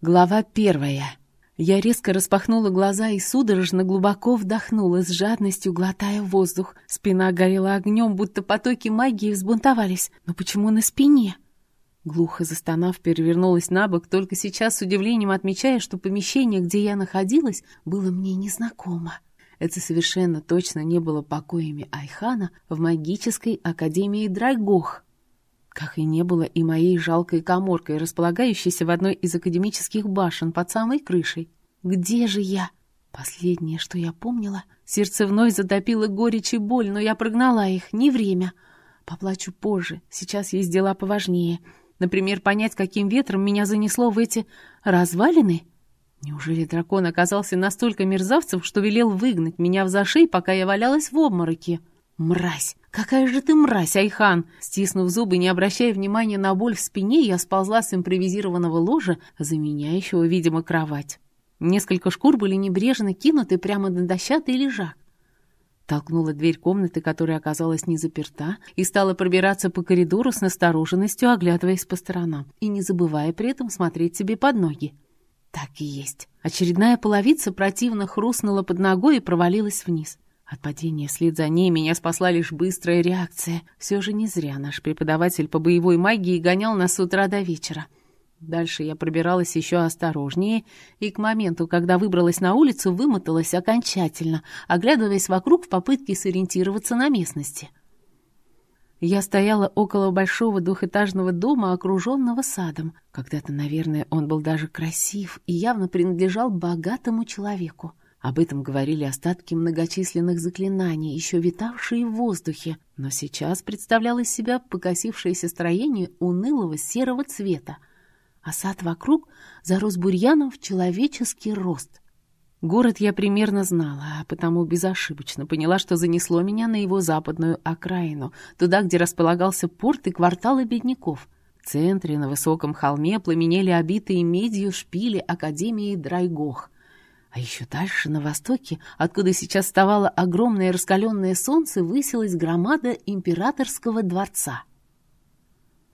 Глава первая. Я резко распахнула глаза и судорожно глубоко вдохнула, с жадностью глотая воздух. Спина горела огнем, будто потоки магии взбунтовались. Но почему на спине? Глухо застонав, перевернулась на бок, только сейчас с удивлением отмечая, что помещение, где я находилась, было мне незнакомо. Это совершенно точно не было покоями Айхана в магической академии Драйгох как и не было и моей жалкой коморкой, располагающейся в одной из академических башен под самой крышей. Где же я? Последнее, что я помнила, сердце вновь затопило горечь и боль, но я прогнала их, не время. Поплачу позже, сейчас есть дела поважнее. Например, понять, каким ветром меня занесло в эти развалины. Неужели дракон оказался настолько мерзавцем, что велел выгнать меня в зашей, пока я валялась в обмороке? Мразь! «Какая же ты мразь, Айхан!» Стиснув зубы, не обращая внимания на боль в спине, я сползла с импровизированного ложа, заменяющего, видимо, кровать. Несколько шкур были небрежно кинуты прямо на дощатый лежак. Толкнула дверь комнаты, которая оказалась не заперта, и стала пробираться по коридору с настороженностью, оглядываясь по сторонам, и не забывая при этом смотреть себе под ноги. Так и есть. Очередная половица противно хрустнула под ногой и провалилась вниз. От падения вслед за ней меня спасла лишь быстрая реакция. Все же не зря наш преподаватель по боевой магии гонял нас с утра до вечера. Дальше я пробиралась еще осторожнее, и к моменту, когда выбралась на улицу, вымоталась окончательно, оглядываясь вокруг в попытке сориентироваться на местности. Я стояла около большого двухэтажного дома, окруженного садом. Когда-то, наверное, он был даже красив и явно принадлежал богатому человеку. Об этом говорили остатки многочисленных заклинаний, еще витавшие в воздухе, но сейчас представляло из себя покосившееся строение унылого серого цвета, а сад вокруг зарос бурьяном в человеческий рост. Город я примерно знала, а потому безошибочно поняла, что занесло меня на его западную окраину, туда, где располагался порт и кварталы бедняков. В центре, на высоком холме, пламенели обитые медью шпили Академии Драйгох — а еще дальше, на востоке, откуда сейчас вставало огромное раскаленное солнце, высилась громада императорского дворца.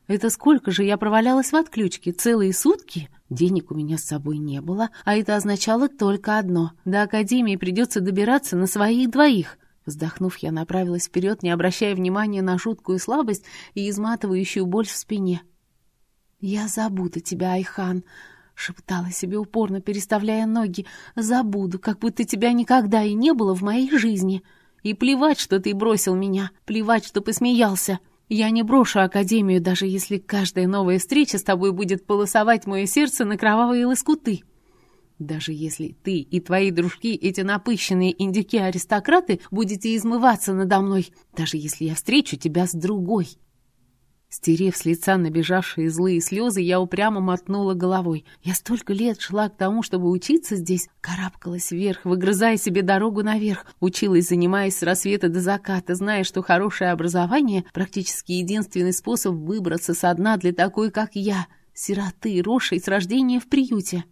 Это сколько же я провалялась в отключке? Целые сутки? Денег у меня с собой не было, а это означало только одно. До академии придется добираться на своих двоих. Вздохнув, я направилась вперед, не обращая внимания на жуткую слабость и изматывающую боль в спине. «Я забуду тебя, Айхан», Шептала себе упорно, переставляя ноги. «Забуду, как будто тебя никогда и не было в моей жизни. И плевать, что ты бросил меня, плевать, что посмеялся. Я не брошу Академию, даже если каждая новая встреча с тобой будет полосовать мое сердце на кровавые лоскуты. Даже если ты и твои дружки, эти напыщенные индюки-аристократы, будете измываться надо мной, даже если я встречу тебя с другой». Стерев с лица набежавшие злые слезы, я упрямо мотнула головой. Я столько лет шла к тому, чтобы учиться здесь, карабкалась вверх, выгрызая себе дорогу наверх, училась, занимаясь с рассвета до заката, зная, что хорошее образование — практически единственный способ выбраться со дна для такой, как я, сироты, рошей с рождения в приюте.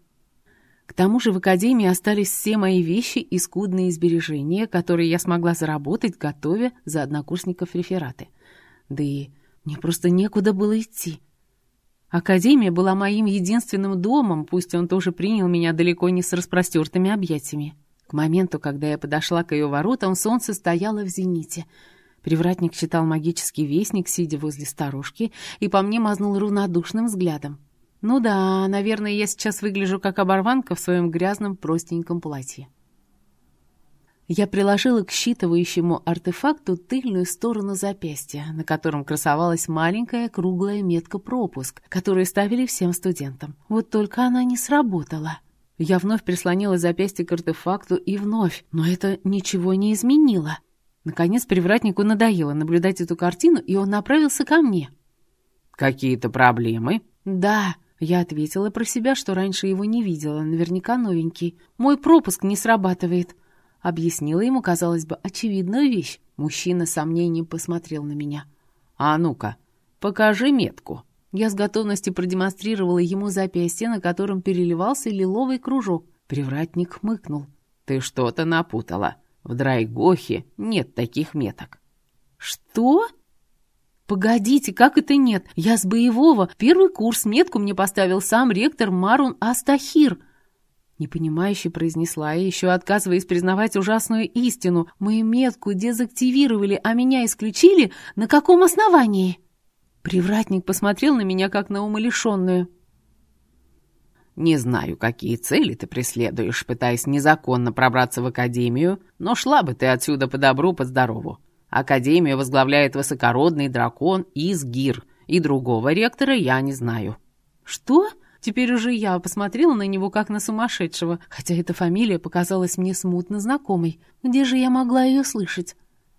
К тому же в академии остались все мои вещи и скудные сбережения, которые я смогла заработать, готовя за однокурсников рефераты. Да и мне просто некуда было идти. Академия была моим единственным домом, пусть он тоже принял меня далеко не с распростертыми объятиями. К моменту, когда я подошла к ее воротам, солнце стояло в зените. Привратник читал магический вестник, сидя возле старушки, и по мне мазнул равнодушным взглядом. Ну да, наверное, я сейчас выгляжу как оборванка в своем грязном простеньком платье. Я приложила к считывающему артефакту тыльную сторону запястья, на котором красовалась маленькая круглая метка «Пропуск», которую ставили всем студентам. Вот только она не сработала. Я вновь прислонила запястье к артефакту и вновь, но это ничего не изменило. Наконец привратнику надоело наблюдать эту картину, и он направился ко мне. «Какие-то проблемы?» «Да», я ответила про себя, что раньше его не видела, наверняка новенький. «Мой пропуск не срабатывает». Объяснила ему, казалось бы, очевидную вещь. Мужчина с сомнением посмотрел на меня. «А ну-ка, покажи метку». Я с готовностью продемонстрировала ему запястье, на котором переливался лиловый кружок. Привратник хмыкнул. «Ты что-то напутала. В Драйгохе нет таких меток». «Что?» Погодите, как это нет? Я с боевого. Первый курс метку мне поставил сам ректор Марун Астахир. Непонимающе произнесла я, еще отказываясь признавать ужасную истину. Мою метку дезактивировали, а меня исключили? На каком основании? Привратник посмотрел на меня, как на умалишенную. «Не знаю, какие цели ты преследуешь, пытаясь незаконно пробраться в Академию, но шла бы ты отсюда по добру, по здорову. Академию возглавляет высокородный дракон Изгир, и другого ректора я не знаю». «Что?» Теперь уже я посмотрела на него как на сумасшедшего, хотя эта фамилия показалась мне смутно знакомой. Где же я могла ее слышать?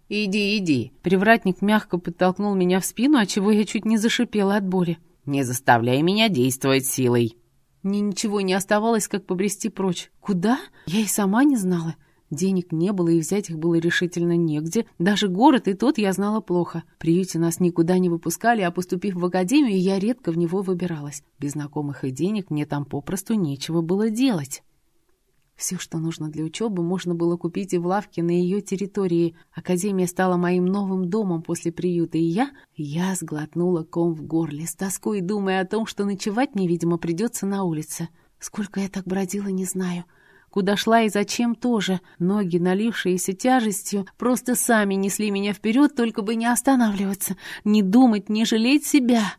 «Иди, иди!» Привратник мягко подтолкнул меня в спину, отчего я чуть не зашипела от боли. «Не заставляй меня действовать силой!» Мне ничего не оставалось, как побрести прочь. Куда? Я и сама не знала. Денег не было, и взять их было решительно негде. Даже город и тот я знала плохо. В приюте нас никуда не выпускали, а поступив в академию, я редко в него выбиралась. Без знакомых и денег мне там попросту нечего было делать. Все, что нужно для учебы, можно было купить и в лавке на ее территории. Академия стала моим новым домом после приюта, и я... Я сглотнула ком в горле, с тоской думая о том, что ночевать мне, видимо, придется на улице. Сколько я так бродила, не знаю. Куда шла и зачем тоже. Ноги, налившиеся тяжестью, просто сами несли меня вперед, только бы не останавливаться, не думать, не жалеть себя.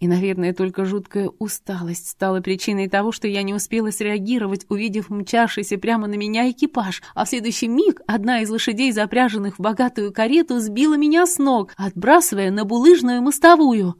И, наверное, только жуткая усталость стала причиной того, что я не успела среагировать, увидев мчавшийся прямо на меня экипаж, а в следующий миг одна из лошадей, запряженных в богатую карету, сбила меня с ног, отбрасывая на булыжную мостовую.